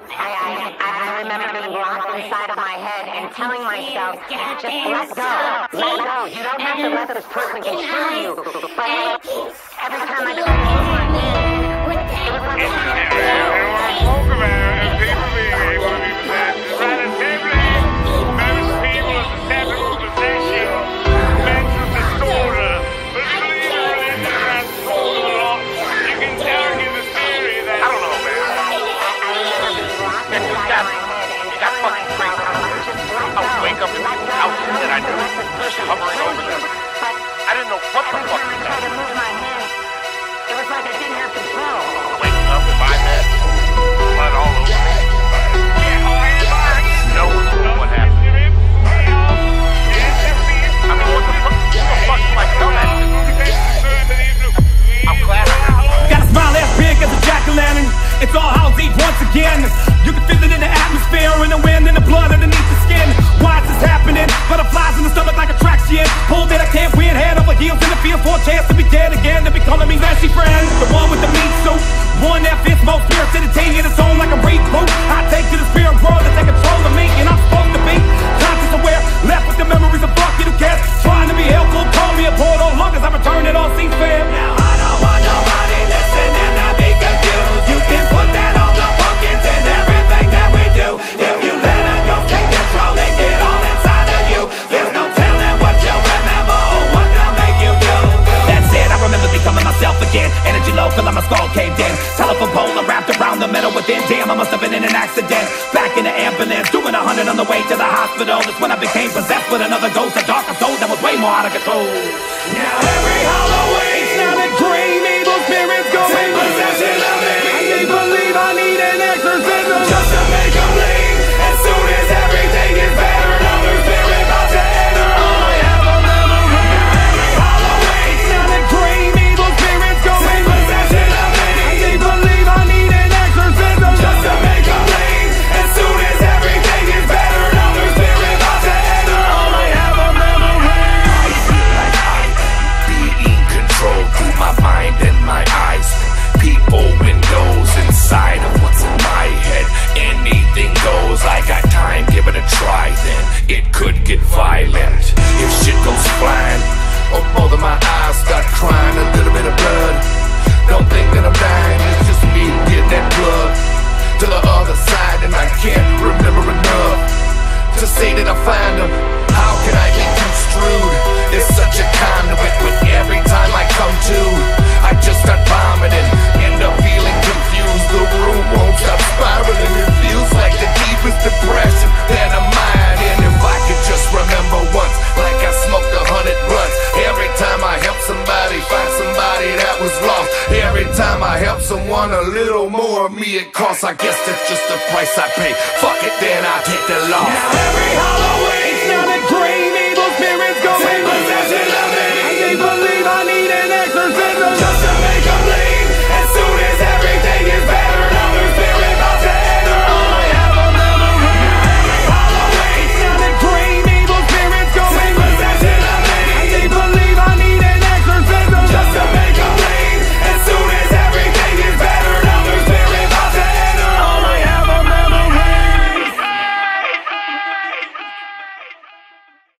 I, I, I, remember being locked inside of my head and telling myself, just let go, let go. You don't have to let this person control you. But every time I go. hovering over them. I didn't know what the fuck myself again. Energy low, feel my skull caved in. Telephone pole, wrapped around the metal within. Damn, I must have been in an accident. Back in the ambulance, doing a hundred on the way to the hospital. That's when I became possessed with another ghost, a darker soul that was way more out of control. it could get violent. If shit goes flying, or both of my eyes start crying, a little bit of blood. Don't think that I'm dying, it's just me getting that blood to the other side, and I can't remember enough to say that I find them. How can I get construed? time I help someone, a little more of me it costs. I guess that's just the price I pay. Fuck it, then I take the loss. Now every Halloween.